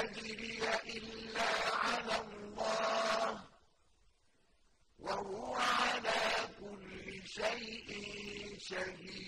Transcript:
أجري إلا على الله وهو على كل شيء شهيد.